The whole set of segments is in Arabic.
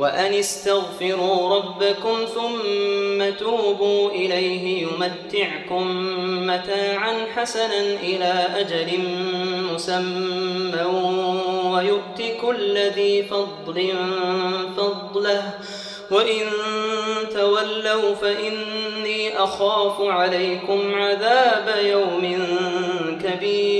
وأن استغفروا ربكم ثم توبوا إليه يمتعكم متاعا حسنا إلى أجل مسمى ويؤت كل ذي فضل فضله. وإن تولوا فإني أخاف عليكم عذاب يوم كبير.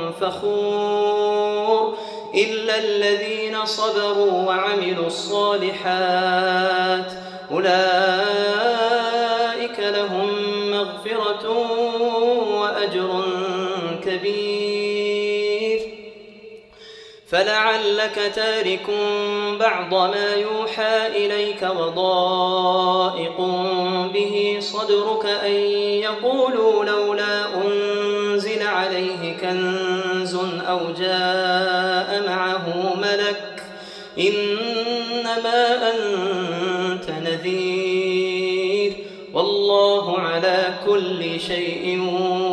فخور إلا الذين صبروا وعملوا الصالحات. أولئك لهم مغفرة وأجر كبير. فلعلك تارك بعض ما يوحى إليك وضائق به صدرك أن يقولوا لولا أنزل عليه كنز أو جاء معه ملك إنما أنت نذير والله على كل شيء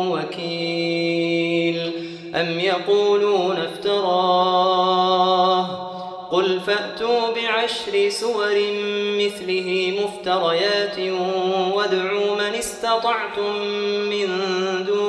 وكيل. أم يقولون افتراه؟ قل فأتوا بعشر سور مثله مفتريات وادعوا من استطعتم من دون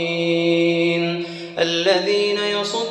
الذين يصدون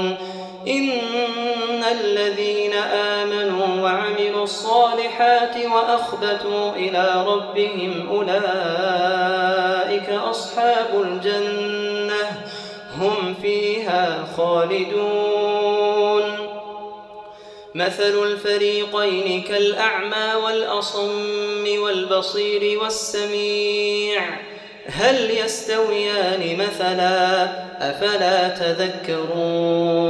وأخبتوا إلى ربهم أولئك أصحاب الجنة هم فيها خالدون. مثل الفريقين كالأعمى والأصم والبصير والسميع هل يستويان مثلا؟ أفلا تذكرون؟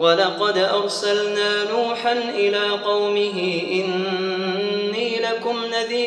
ولقد أرسلنا نوحا إلى قومه لكم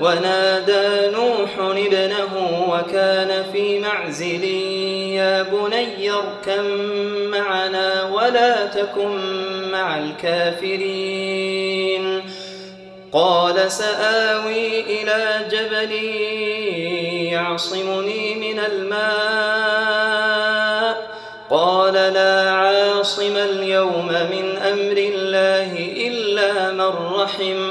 ونادى نوح ابنه وكان في معزل يا بني اركم معنا ولا تكن مع الكافرين. قال سآوي إلى جبل يعصمني من الماء. قال لا عاصم اليوم من أمر الله إلا من رحم.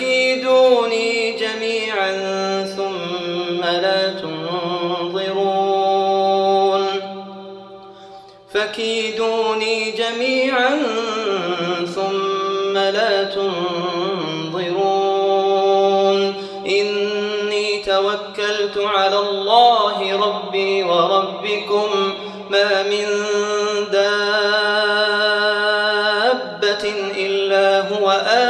فكيدوني جميعا ثم لا تنظرون. فكيدوني جميعا ثم لا تنظرون. إني توكلت على الله ربي وربكم ما من دابة إلا هو آخذ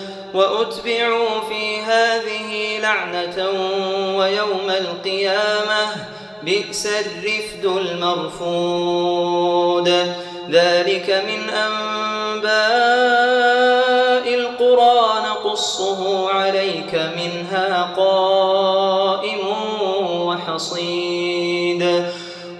وأتبعوا في هذه لعنة ويوم القيامة بئس الرفد المرفود. ذلك من أنباء القرى نقصه عليك منها قائم وحصيد.